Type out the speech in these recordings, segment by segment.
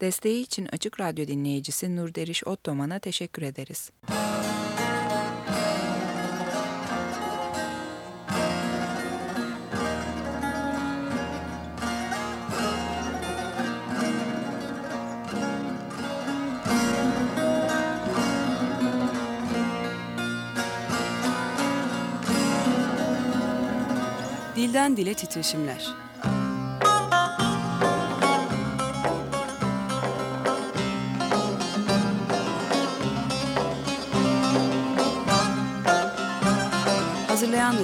Desteği için Açık Radyo dinleyicisi Nurderiş Ottoman'a teşekkür ederiz. Dilden Dile Titreşimler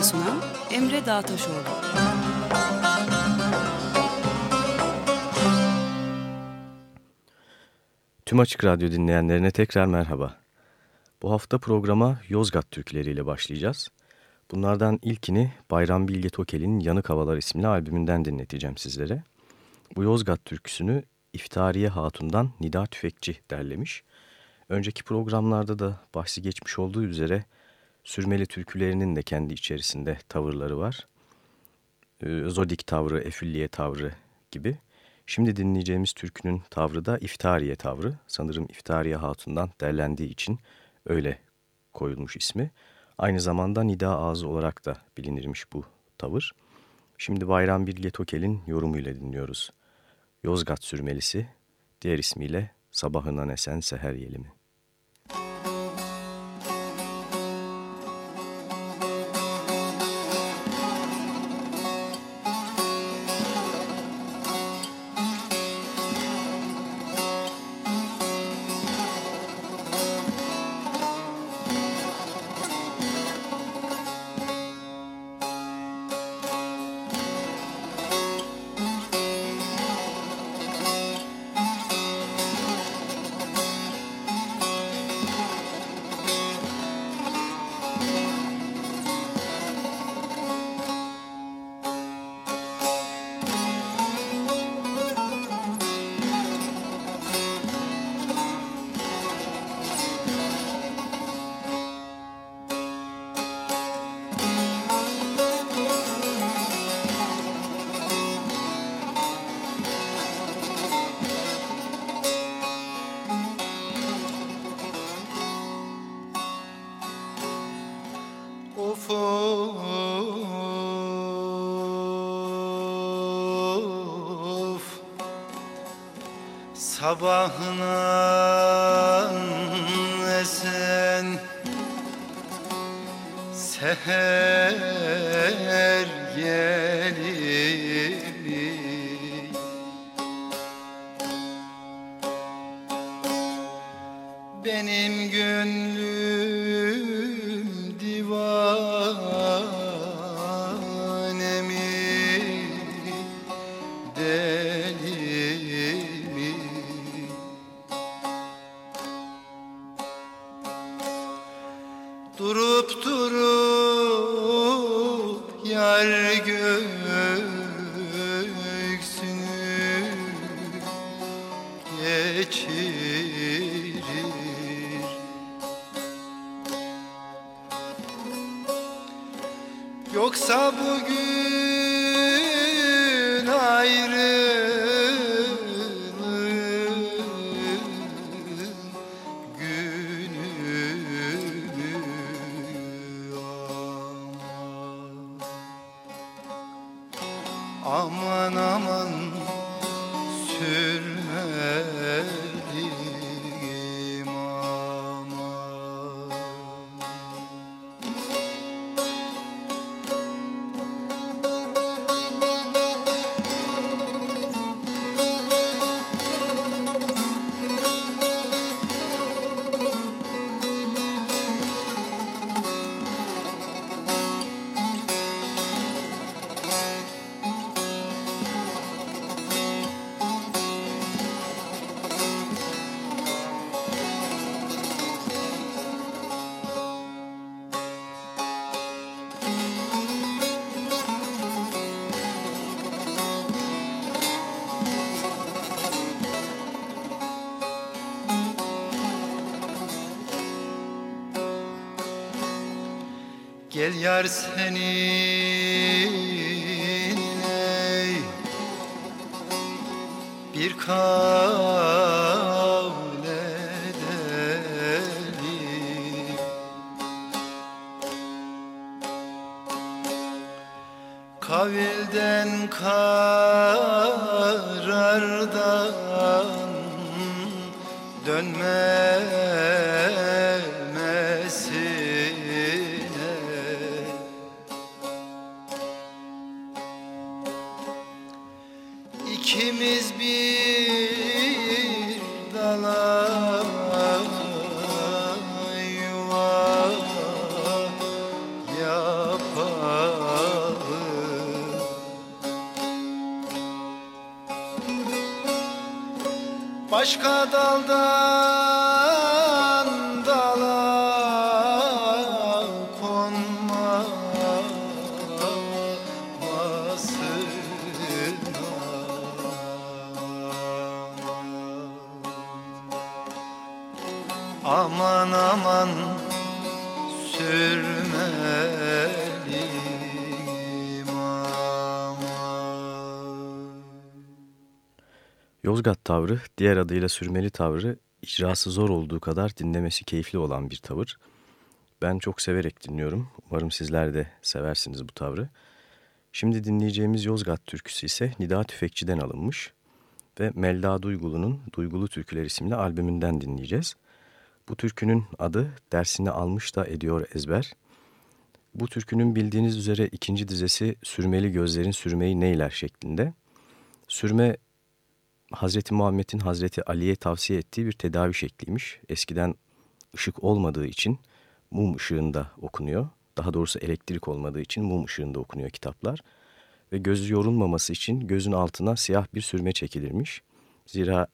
Hazırlayan sunan Emre Dağtaşoğlu. Tüm Açık Radyo dinleyenlerine tekrar merhaba. Bu hafta programa Yozgat türküleriyle başlayacağız. Bunlardan ilkini Bayram Bilge Tokel'in Yanık Havalar isimli albümünden dinleteceğim sizlere. Bu Yozgat türküsünü İftariye Hatun'dan Nida Tüfekçi derlemiş. Önceki programlarda da bahsi geçmiş olduğu üzere sürmeli türkülerinin de kendi içerisinde tavırları var. Ee, Zodik tavrı, Efülliye tavrı gibi. Şimdi dinleyeceğimiz türkünün tavrı da İftariye tavrı. Sanırım İftariye Hatun'dan derlendiği için öyle koyulmuş ismi. Aynı zamanda nida ağzı olarak da bilinirmiş bu tavır. Şimdi Bayram Bilge Tokel'in yorumuyla dinliyoruz. Yozgat sürmelisi, diğer ismiyle Sabahından Esen Seher Yelimi. Sabahına esen seher Gel yar seninle bir kar Başka daldan Yozgat tavrı, diğer adıyla sürmeli tavrı, icrası zor olduğu kadar dinlemesi keyifli olan bir tavır. Ben çok severek dinliyorum. Umarım sizler de seversiniz bu tavrı. Şimdi dinleyeceğimiz Yozgat türküsü ise Nida Tüfekçi'den alınmış ve Melda Duygulu'nun Duygulu Türküler isimli albümünden dinleyeceğiz. Bu türkünün adı Dersini Almış da Ediyor Ezber. Bu türkünün bildiğiniz üzere ikinci dizesi Sürmeli Gözlerin Sürmeyi Neyler şeklinde. Sürme Hazreti Muhammed'in Hazreti Ali'ye tavsiye ettiği bir tedavi şekliymiş. Eskiden ışık olmadığı için mum ışığında okunuyor. Daha doğrusu elektrik olmadığı için mum ışığında okunuyor kitaplar. Ve gözü yorulmaması için gözün altına siyah bir sürme çekilirmiş. Zira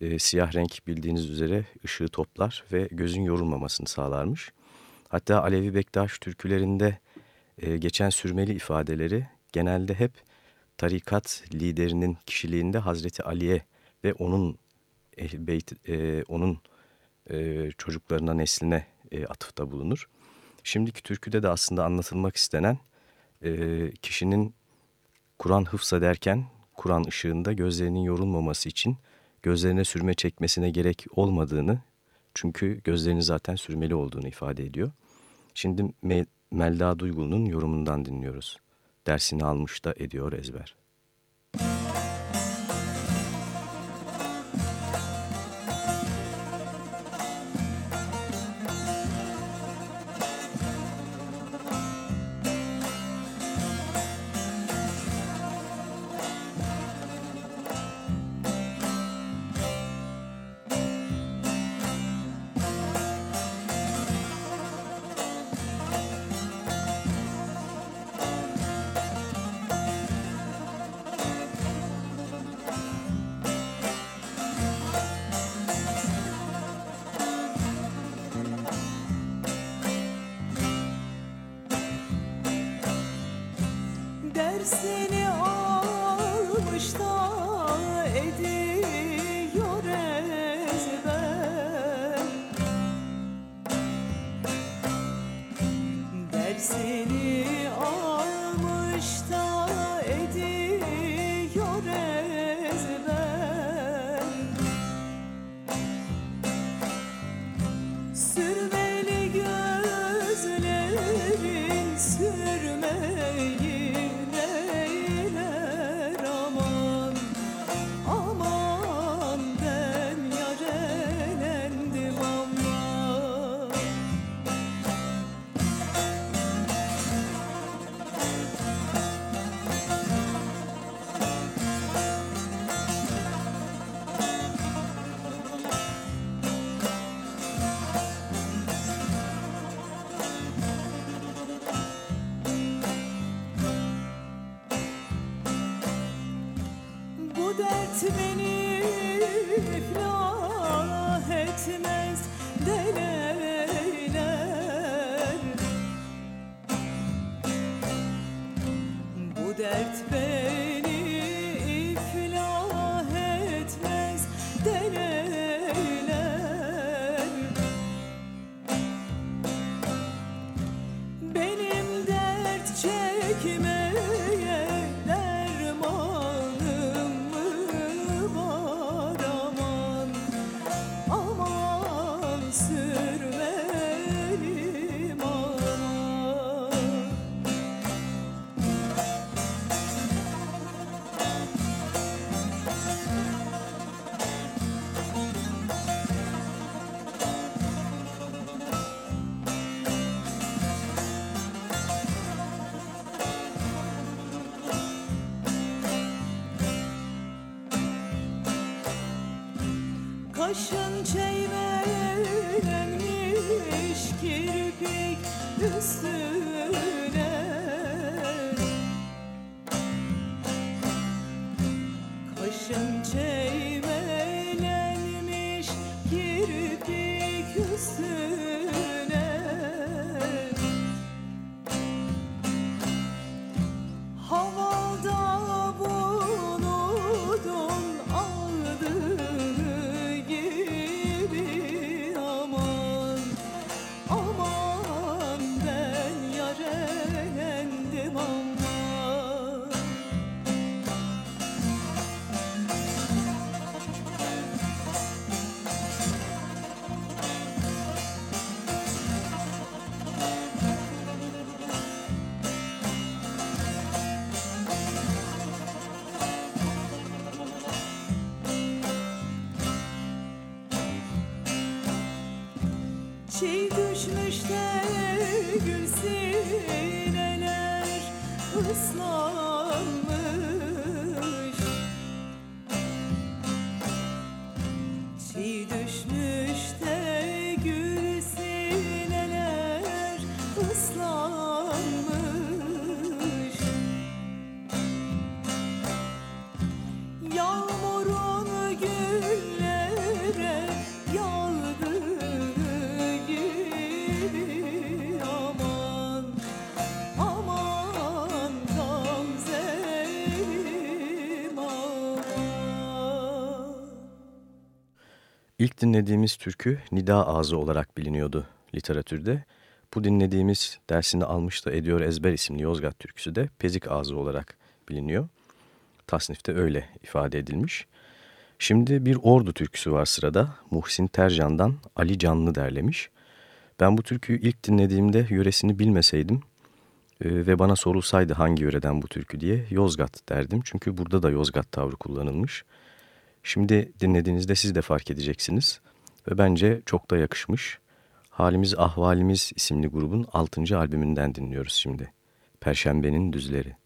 e, siyah renk bildiğiniz üzere ışığı toplar ve gözün yorulmamasını sağlarmış. Hatta Alevi Bektaş türkülerinde e, geçen sürmeli ifadeleri genelde hep tarikat liderinin kişiliğinde Hazreti Ali'ye ve onun beyt, e, onun e, çocuklarına, nesline e, atıfta bulunur. Şimdiki türküde de aslında anlatılmak istenen e, kişinin Kur'an hıfza derken Kur'an ışığında gözlerinin yorulmaması için gözlerine sürme çekmesine gerek olmadığını çünkü gözlerinin zaten sürmeli olduğunu ifade ediyor. Şimdi Me Melda Duygulu'nun yorumundan dinliyoruz. Dersini almış da ediyor ezber. Oh İlk dinlediğimiz türkü Nida Ağzı olarak biliniyordu literatürde. Bu dinlediğimiz dersini almış da Ediyor Ezber isimli Yozgat türküsü de Pezik Ağzı olarak biliniyor. Tasnifte öyle ifade edilmiş. Şimdi bir ordu türküsü var sırada. Muhsin Tercan'dan Ali Canlı derlemiş. Ben bu türküyü ilk dinlediğimde yöresini bilmeseydim e, ve bana sorulsaydı hangi yöreden bu türkü diye Yozgat derdim. Çünkü burada da Yozgat tavrı kullanılmış. Şimdi dinlediğinizde siz de fark edeceksiniz ve bence çok da yakışmış. Halimiz Ahvalimiz isimli grubun 6. albümünden dinliyoruz şimdi. Perşembenin Düzleri.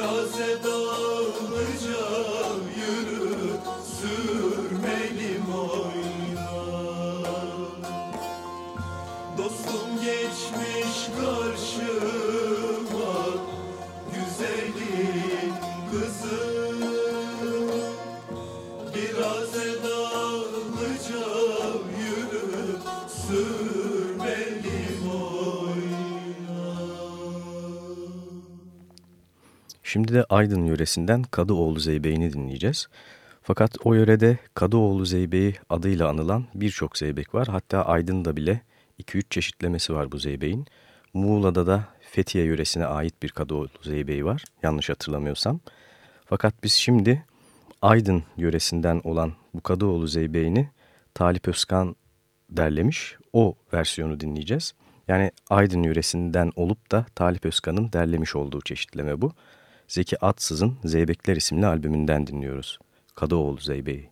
Biraz edalıca yürü Sürmelim oyna Dostum geçmiş karşıma Güzelin kızı Şimdi de Aydın yöresinden Kadıoğlu Zeybeğini dinleyeceğiz. Fakat o yörede Kadıoğlu Zeybeği adıyla anılan birçok zeybek var. Hatta Aydın'da bile 2-3 çeşitlemesi var bu zeybeğin. Muğla'da da Fethiye yöresine ait bir Kadıoğlu Zeybeği var yanlış hatırlamıyorsam. Fakat biz şimdi Aydın yöresinden olan bu Kadıoğlu Zeybeğini Talip Özkan derlemiş. O versiyonu dinleyeceğiz. Yani Aydın yöresinden olup da Talip Özkan'ın derlemiş olduğu çeşitleme bu. Zeki Atsız'ın Zeybekler isimli albümünden dinliyoruz. Kadıoğlu Zeybeği.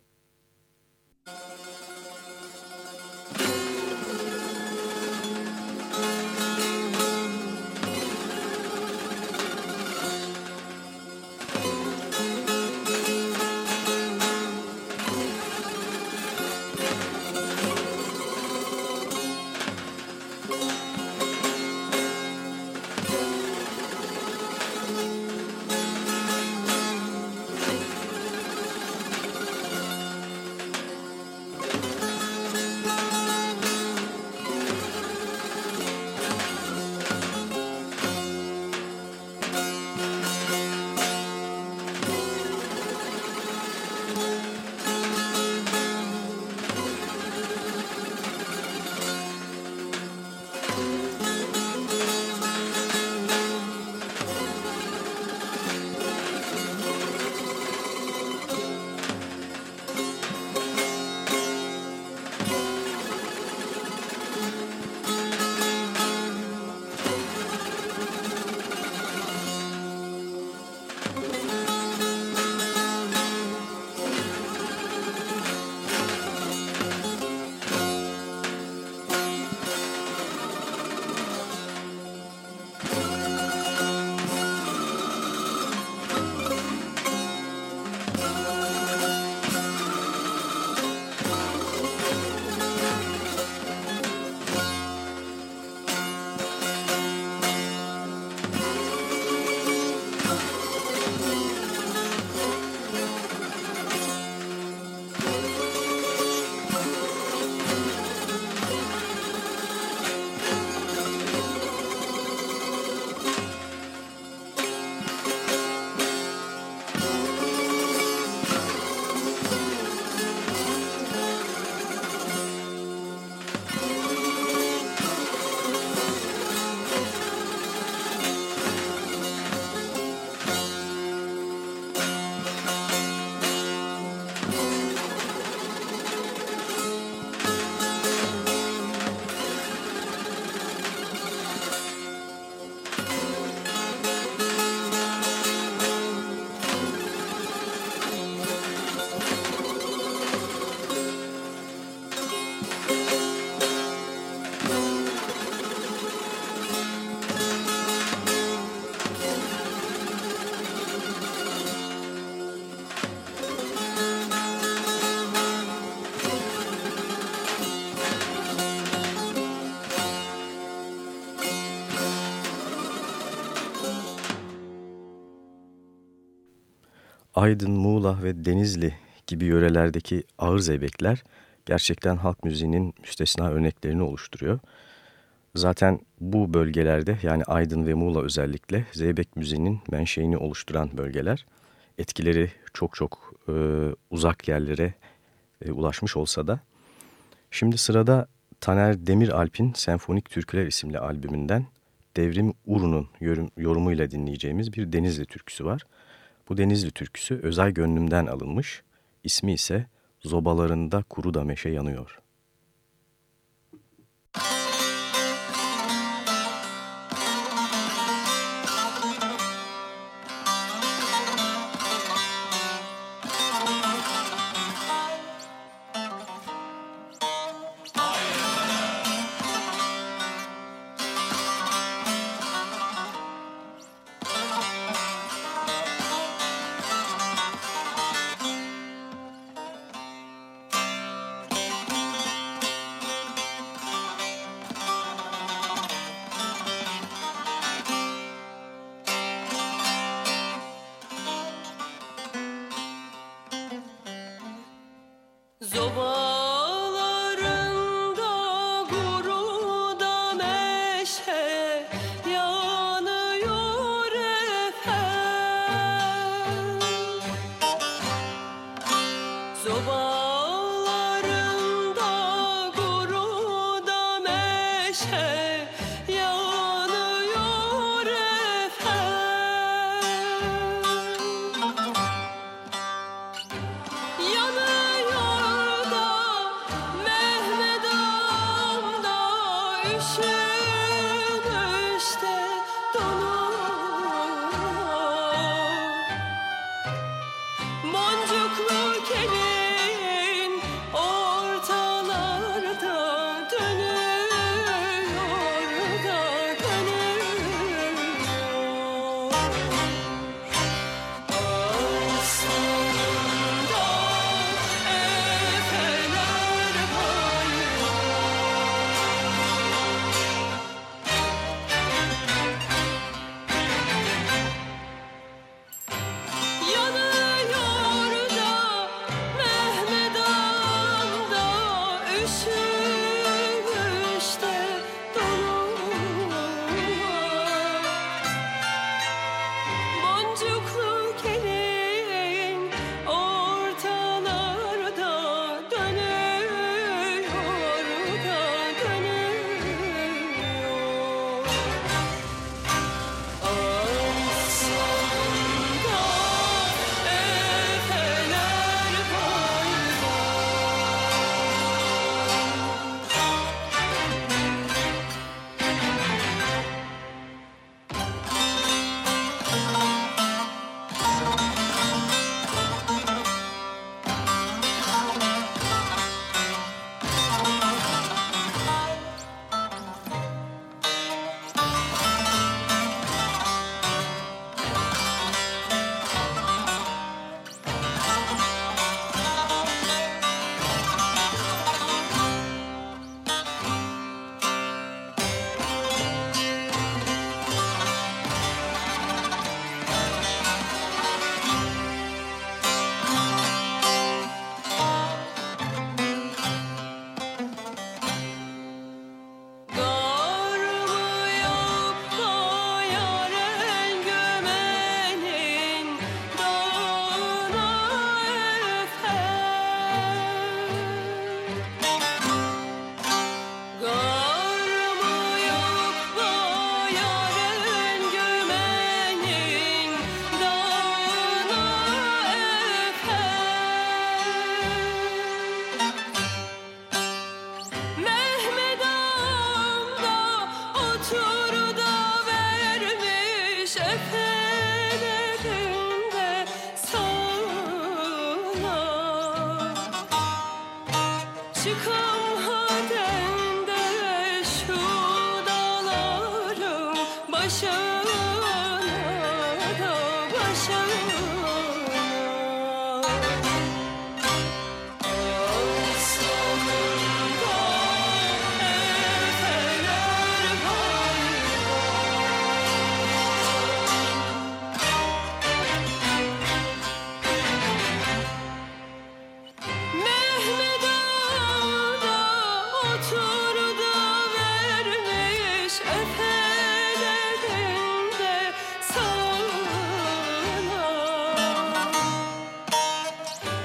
Aydın, Muğla ve Denizli gibi yörelerdeki ağır zeybekler gerçekten halk müziğinin müstesna örneklerini oluşturuyor. Zaten bu bölgelerde yani Aydın ve Muğla özellikle zeybek müziğinin menşeini oluşturan bölgeler. Etkileri çok çok e, uzak yerlere e, ulaşmış olsa da. Şimdi sırada Taner Demiralp'in Senfonik Türküler isimli albümünden Devrim Uru'nun yorum, yorumuyla dinleyeceğimiz bir Denizli türküsü var. Bu Denizli türküsü Özay Gönlüm'den alınmış. İsmi ise Zobalarında Kuru da Meşe Yanıyor. over.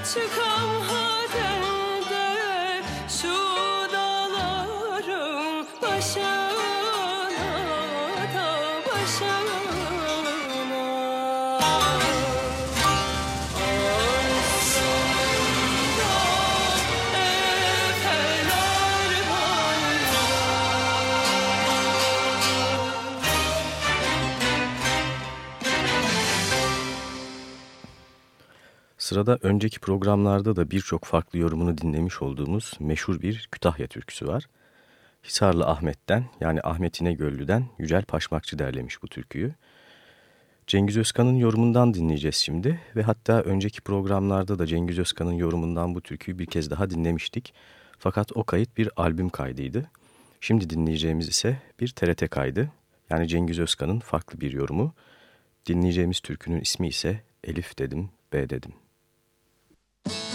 to come Sırada önceki programlarda da birçok farklı yorumunu dinlemiş olduğumuz meşhur bir Kütahya türküsü var. Hisarlı Ahmet'ten yani Ahmet İnegöllü'den Yücel Paşmakçı derlemiş bu türküyü. Cengiz Özkan'ın yorumundan dinleyeceğiz şimdi ve hatta önceki programlarda da Cengiz Özkan'ın yorumundan bu türküyü bir kez daha dinlemiştik. Fakat o kayıt bir albüm kaydıydı. Şimdi dinleyeceğimiz ise bir TRT kaydı. Yani Cengiz Özkan'ın farklı bir yorumu. Dinleyeceğimiz türkünün ismi ise Elif dedim, B dedim. Thank you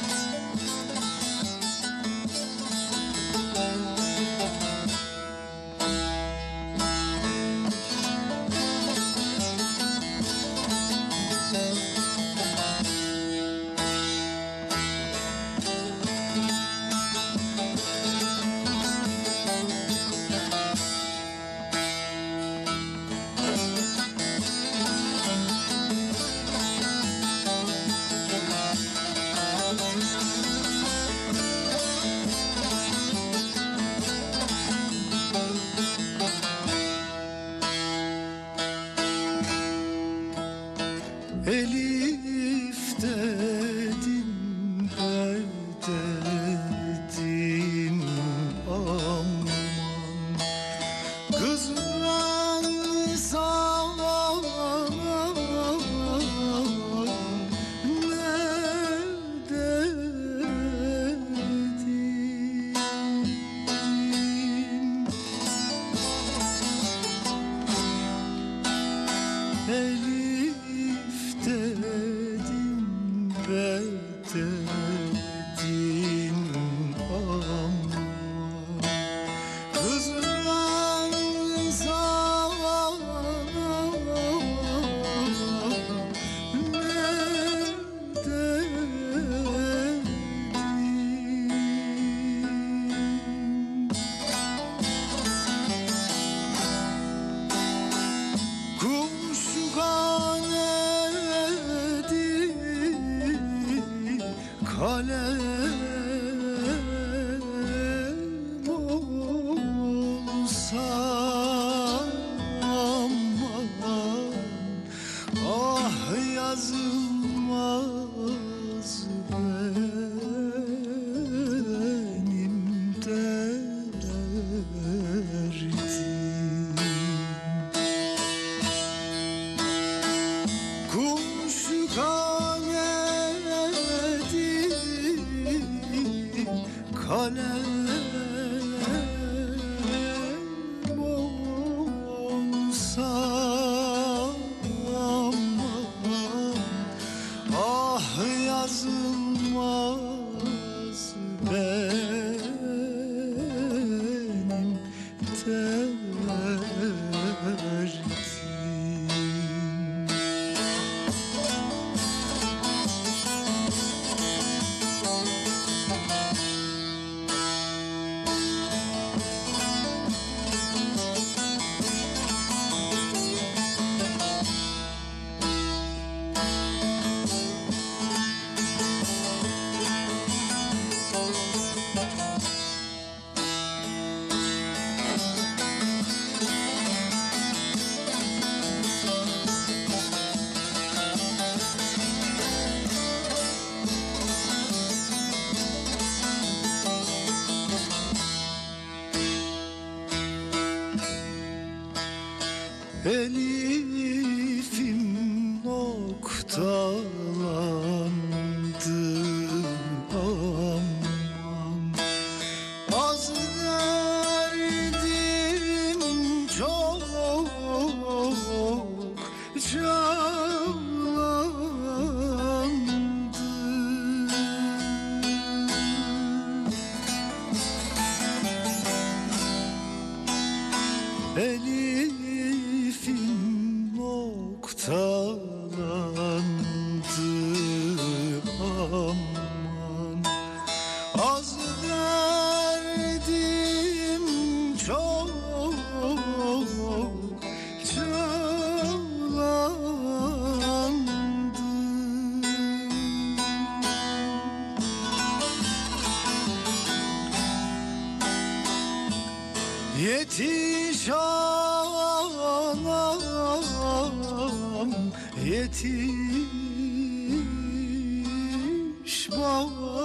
go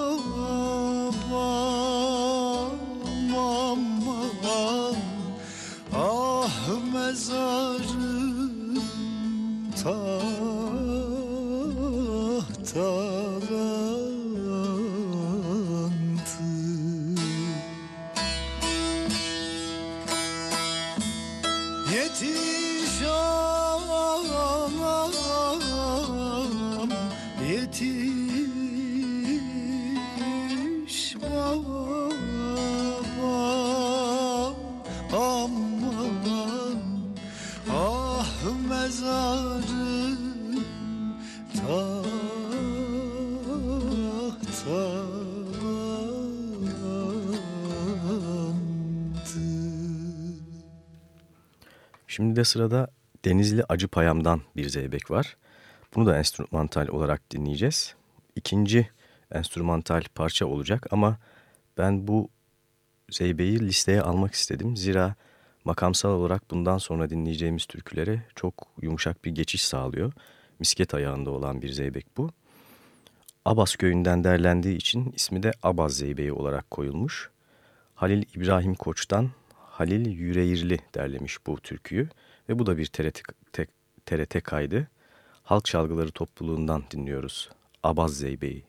Şimdi de sırada Denizli Acı Payam'dan bir zeybek var. Bunu da enstrümantal olarak dinleyeceğiz. İkinci enstrümantal parça olacak ama ben bu zeybeyi listeye almak istedim. Zira makamsal olarak bundan sonra dinleyeceğimiz türkülere çok yumuşak bir geçiş sağlıyor. Misket ayağında olan bir zeybek bu. Abaz köyünden derlendiği için ismi de Abaz Zeybeği olarak koyulmuş. Halil İbrahim Koç'tan Halil Yüreğirli derlemiş bu türküyü ve bu da bir TRT, TRT kaydı. Halk Çalgıları topluluğundan dinliyoruz. Abaz Zeybeği.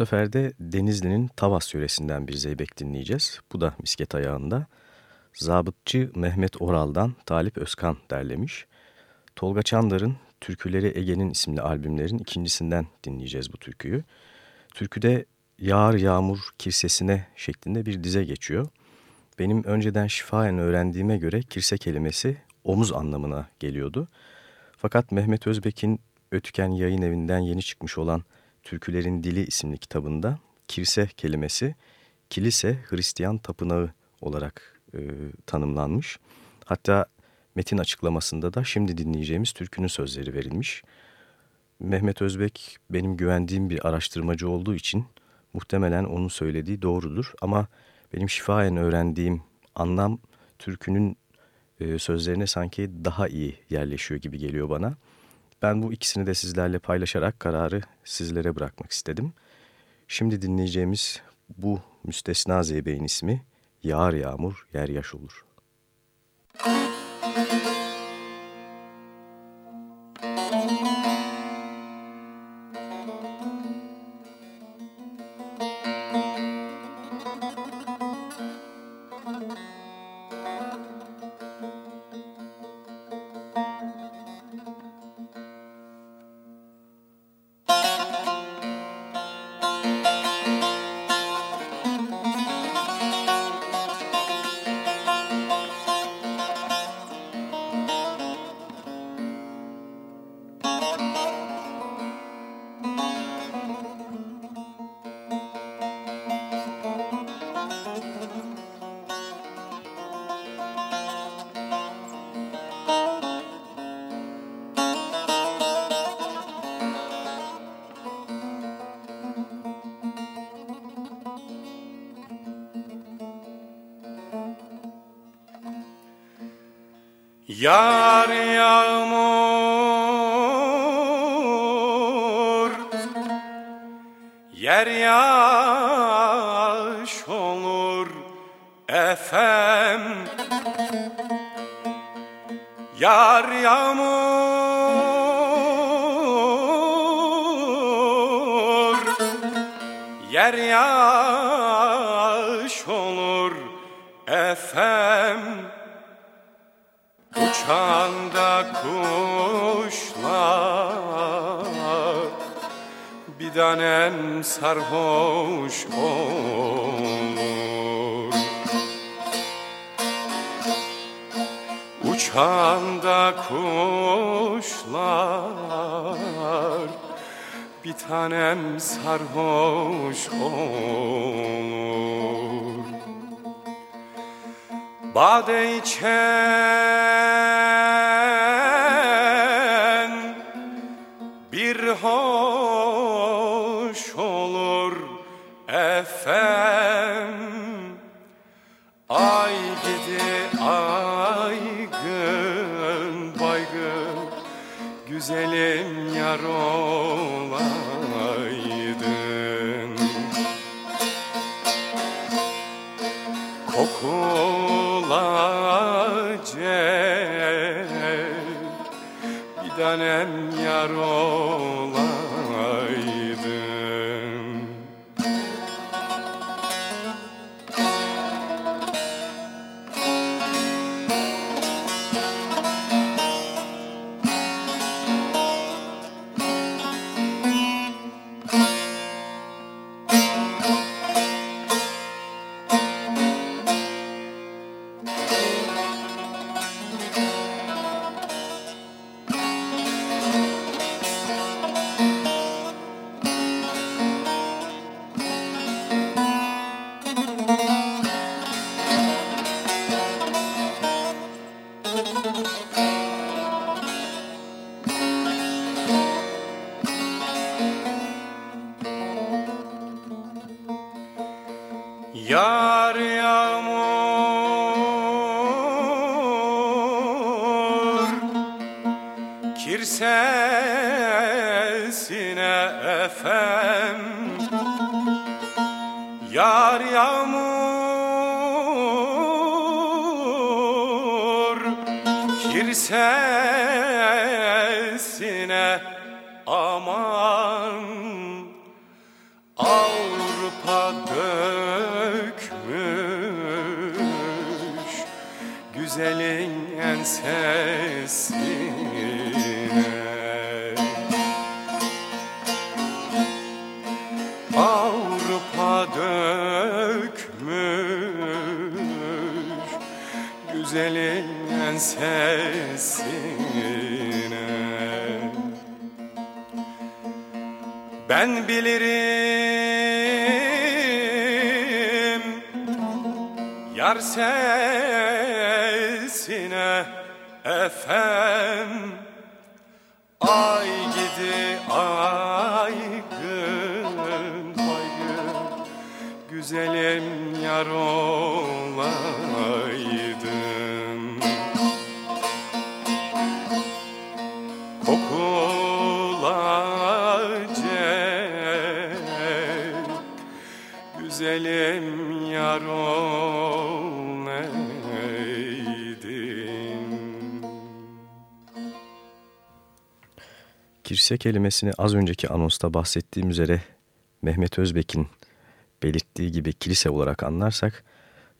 Sefer de Denizli'nin Tavas yöresinden bir zeybek dinleyeceğiz. Bu da misket ayağında. Zabıtçı Mehmet Oral'dan Talip Özkan derlemiş. Tolga Çandar'ın Türküleri Ege'nin isimli albümlerin ikincisinden dinleyeceğiz bu türküyü. Türküde yağar yağmur kirsesine şeklinde bir dize geçiyor. Benim önceden şifayen öğrendiğime göre kirse kelimesi omuz anlamına geliyordu. Fakat Mehmet Özbek'in Ötüken Yayın Evi'nden yeni çıkmış olan Türkülerin Dili isimli kitabında kirse kelimesi kilise Hristiyan tapınağı olarak e, tanımlanmış. Hatta metin açıklamasında da şimdi dinleyeceğimiz türkünün sözleri verilmiş. Mehmet Özbek benim güvendiğim bir araştırmacı olduğu için muhtemelen onun söylediği doğrudur. Ama benim şifayen öğrendiğim anlam türkünün e, sözlerine sanki daha iyi yerleşiyor gibi geliyor bana. Ben bu ikisini de sizlerle paylaşarak kararı sizlere bırakmak istedim. Şimdi dinleyeceğimiz bu müstesna zeybeğin ismi Yağar Yağmur Yer Yaş Olur. Yar olur efem. Uçanda kuşlar Bir tanem sarhoş olur. Uçanda kuşlar Bir tanem sarhoş olur Bade içen bir hoş olur efem. Ay gidi aygın baygın Güzelim yar tanem yar olaydın Yar yağmur Ben bilirim. Yar sesine Kirse kelimesini az önceki anonsta bahsettiğim üzere Mehmet Özbek'in belirttiği gibi kilise olarak anlarsak,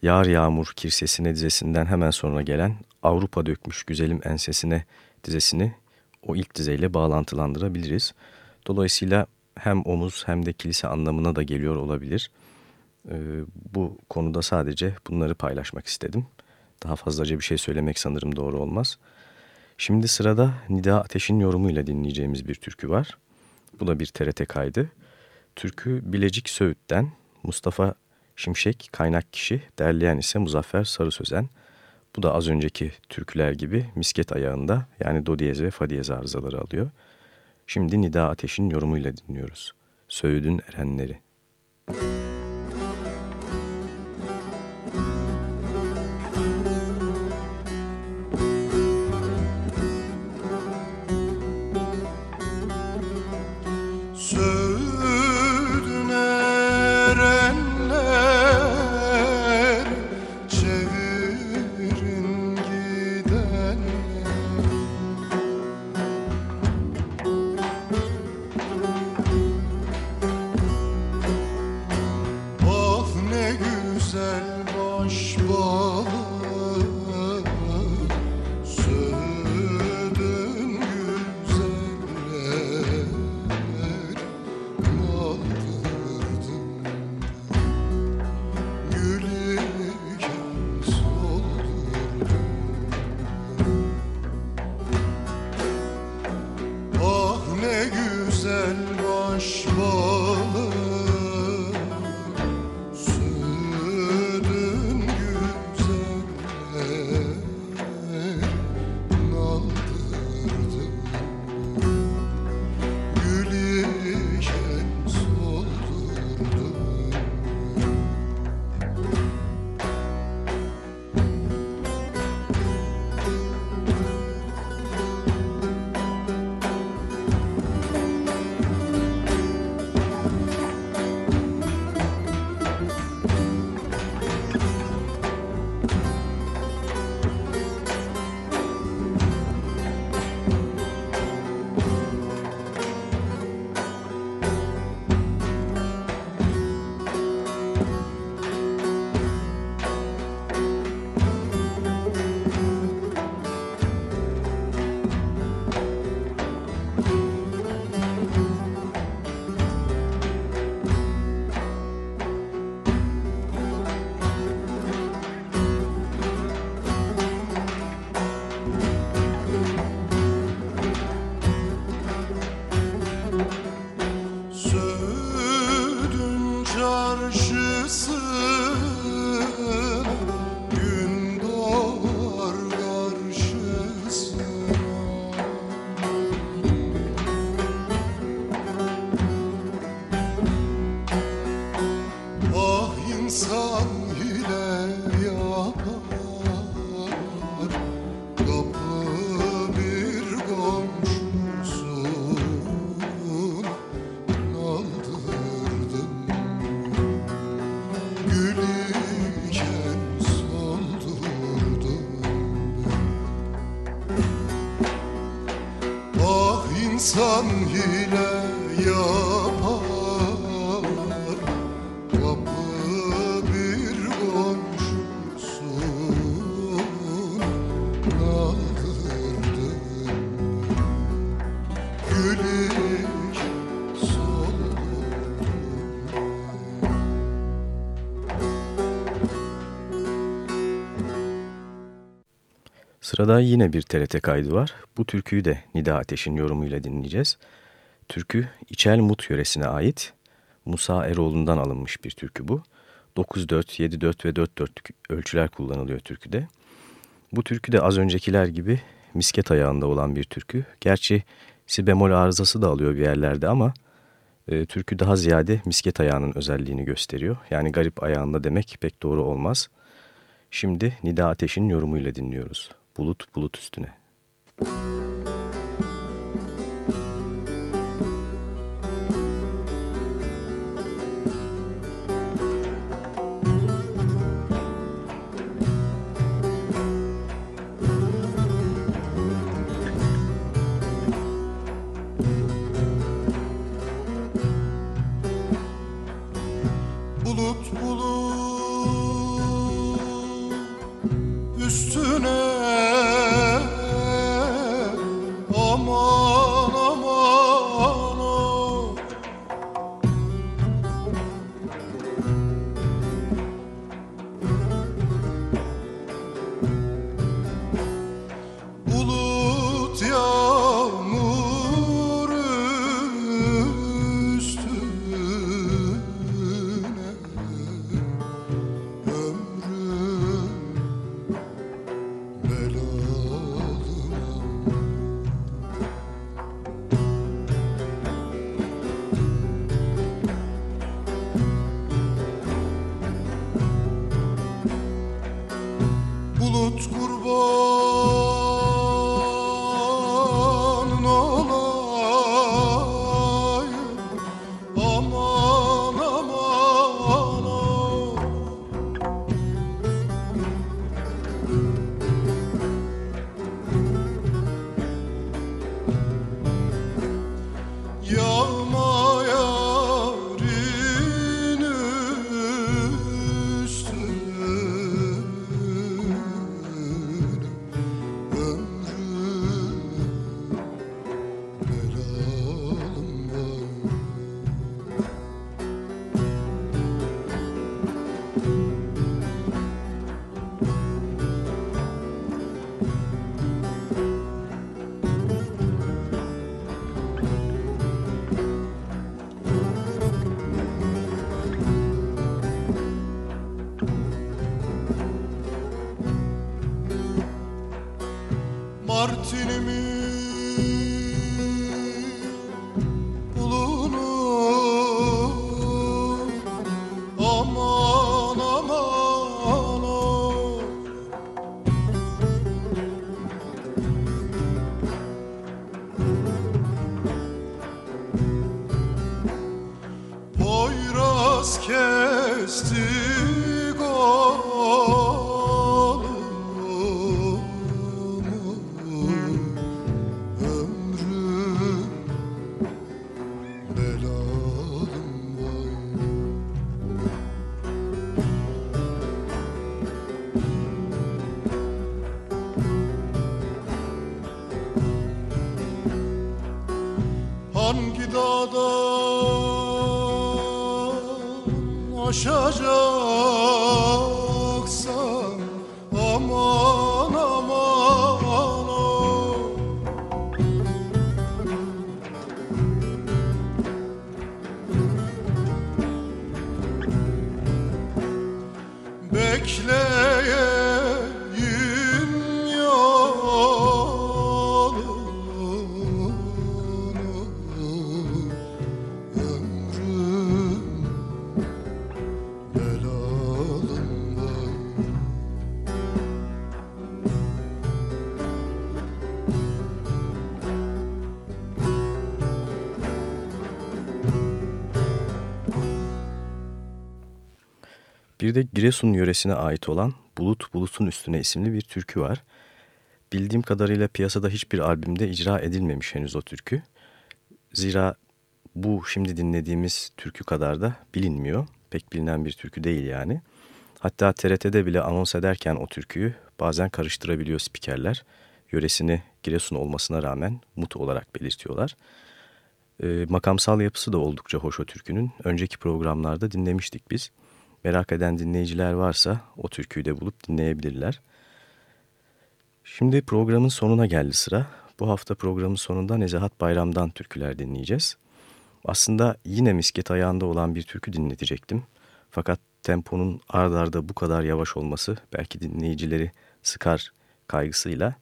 Yağar Yağmur Kirsesine dizesinden hemen sonra gelen Avrupa Dökmüş Güzelim Ensesine dizesini o ilk dizeyle bağlantılandırabiliriz. Dolayısıyla hem omuz hem de kilise anlamına da geliyor olabilir. Ee, bu konuda sadece bunları paylaşmak istedim. Daha fazlaca bir şey söylemek sanırım doğru olmaz. Şimdi sırada Nida Ateş'in yorumuyla dinleyeceğimiz bir türkü var. Bu da bir TRT kaydı. Türkü Bilecik Söğüt'ten Mustafa Şimşek kaynak kişi, derleyen ise Muzaffer Sarı Sözen. Bu da az önceki türküler gibi misket ayağında yani do diyez ve fa diyez arızaları alıyor. Şimdi Nida Ateş'in yorumuyla dinliyoruz. Söğüdün Erenleri. balı İnsan hile yapar Sırada yine bir TRT kaydı var. Bu türküyü de Nida Ateş'in yorumuyla dinleyeceğiz. Türkü İçel Mut yöresine ait. Musa Eroğlu'ndan alınmış bir türkü bu. 9-4, 7-4 ve 4-4 ölçüler kullanılıyor türküde. Bu türkü de az öncekiler gibi misket ayağında olan bir türkü. Gerçi si bemol arızası da alıyor bir yerlerde ama e, türkü daha ziyade misket ayağının özelliğini gösteriyor. Yani garip ayağında demek pek doğru olmaz. Şimdi Nida Ateş'in yorumuyla dinliyoruz. Bulut bulut üstüne. bulut Giresun yöresine ait olan Bulut Bulut'un Üstüne isimli bir türkü var. Bildiğim kadarıyla piyasada hiçbir albümde icra edilmemiş henüz o türkü. Zira bu şimdi dinlediğimiz türkü kadar da bilinmiyor. Pek bilinen bir türkü değil yani. Hatta TRT'de bile anons ederken o türküyü bazen karıştırabiliyor spikerler. Yöresini Giresun olmasına rağmen Mut olarak belirtiyorlar. E, makamsal yapısı da oldukça hoş o türkünün. Önceki programlarda dinlemiştik biz. Merak eden dinleyiciler varsa o türküyü de bulup dinleyebilirler. Şimdi programın sonuna geldi sıra. Bu hafta programın sonunda Nezahat Bayram'dan türküler dinleyeceğiz. Aslında yine misket ayağında olan bir türkü dinletecektim. Fakat temponun ard arda bu kadar yavaş olması belki dinleyicileri sıkar kaygısıyla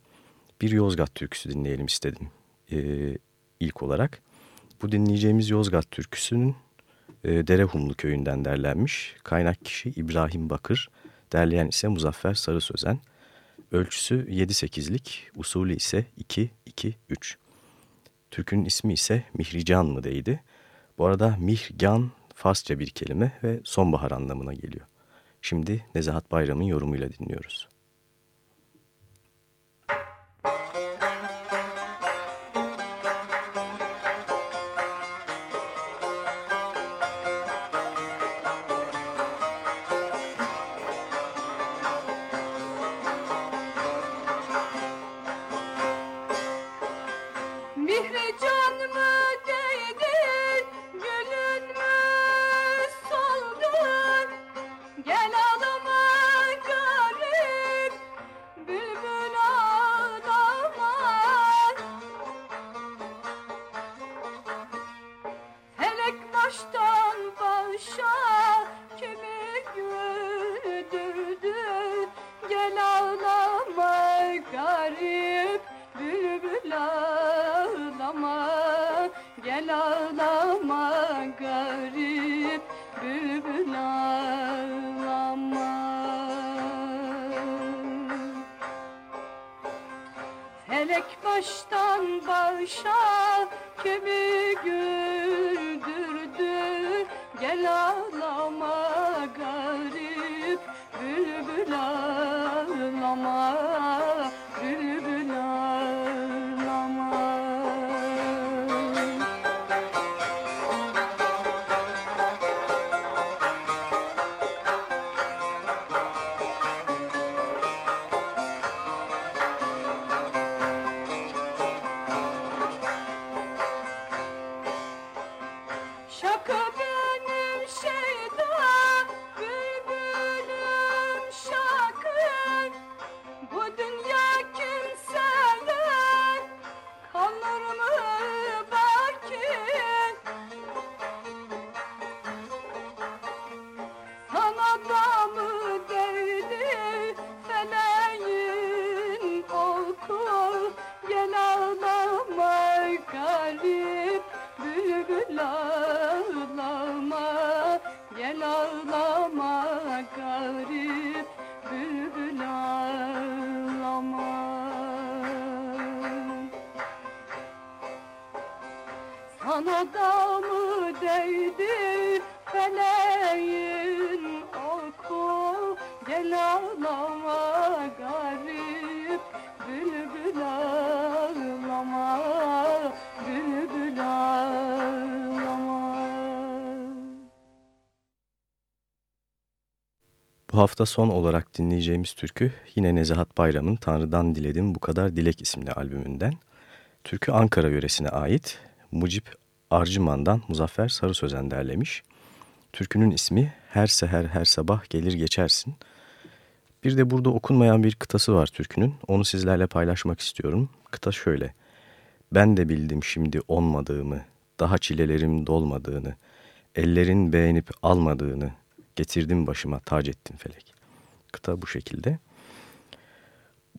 bir Yozgat türküsü dinleyelim istedim ee, ilk olarak. Bu dinleyeceğimiz Yozgat türküsünün e, Derehumlu köyünden derlenmiş. Kaynak kişi İbrahim Bakır, derleyen ise Muzaffer Sarı Sözen. Ölçüsü 7-8'lik, usulü ise 2-2-3. Türkünün ismi ise Mihrican mı deydi. Bu arada Mihgan Farsça bir kelime ve sonbahar anlamına geliyor. Şimdi Nezahat Bayram'ın yorumuyla dinliyoruz. Bu hafta son olarak dinleyeceğimiz türkü yine Nezahat Bayram'ın Tanrı'dan Diledim Bu Kadar Dilek isimli albümünden. Türkü Ankara yöresine ait Mucip Arcıman'dan Muzaffer Sarı Sözen derlemiş. Türkünün ismi Her Seher Her Sabah Gelir Geçersin. Bir de burada okunmayan bir kıtası var türkünün. Onu sizlerle paylaşmak istiyorum. Kıta şöyle. Ben de bildim şimdi olmadığımı, daha çilelerim dolmadığını, ellerin beğenip almadığını, getirdim başıma tac ettim felek. Kıta bu şekilde.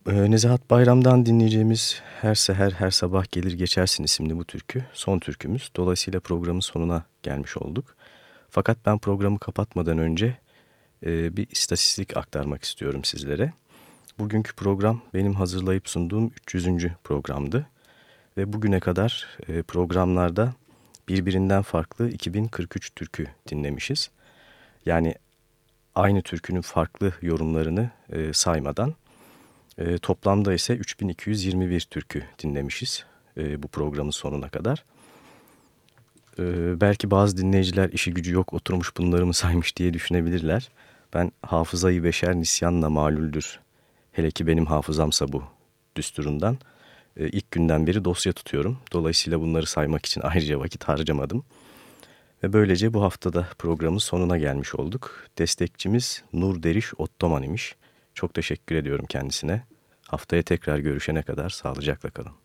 Ee, Nezahat Bayram'dan dinleyeceğimiz Her Seher Her Sabah Gelir Geçersin isimli bu türkü son türkümüz. Dolayısıyla programın sonuna gelmiş olduk. Fakat ben programı kapatmadan önce e, bir istatistik aktarmak istiyorum sizlere. Bugünkü program benim hazırlayıp sunduğum 300. programdı. Ve bugüne kadar e, programlarda birbirinden farklı 2043 türkü dinlemişiz. Yani aynı türkünün farklı yorumlarını e, saymadan e, toplamda ise 3221 türkü dinlemişiz e, bu programın sonuna kadar. E, belki bazı dinleyiciler işi gücü yok oturmuş bunları mı saymış diye düşünebilirler. Ben hafızayı beşer nisyanla malüldür. Hele ki benim hafızamsa bu düsturundan. E, ilk günden beri dosya tutuyorum. Dolayısıyla bunları saymak için ayrıca vakit harcamadım. Ve böylece bu haftada programın sonuna gelmiş olduk. Destekçimiz Nur Deriş Ottoman imiş. Çok teşekkür ediyorum kendisine. Haftaya tekrar görüşene kadar sağlıcakla kalın.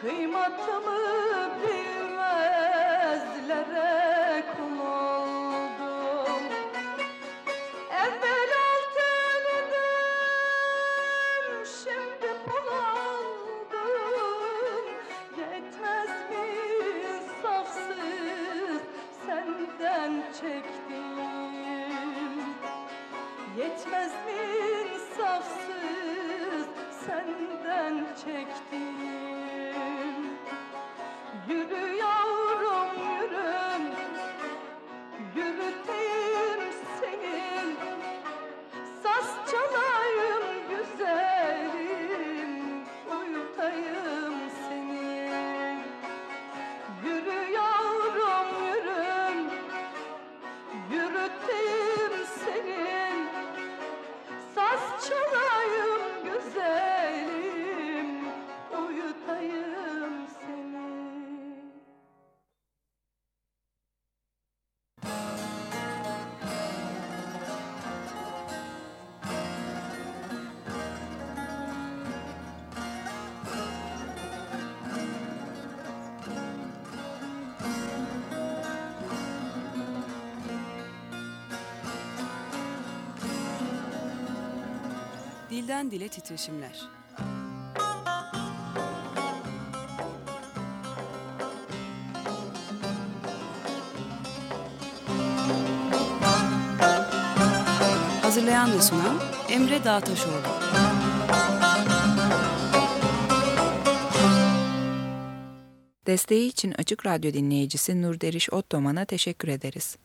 Kıymatımı bilmezlere kul oldum. Evvel altın idim, şimdi pul oldum Yetmez mi safsız senden çektim Yetmez mi safsız senden çektim could be Dilden dile titreşimler. Hazırlayan ve sunan Emre Dağtaşoğlu. Desteği için Açık Radyo dinleyicisi Nurderiş Ottoman'a teşekkür ederiz.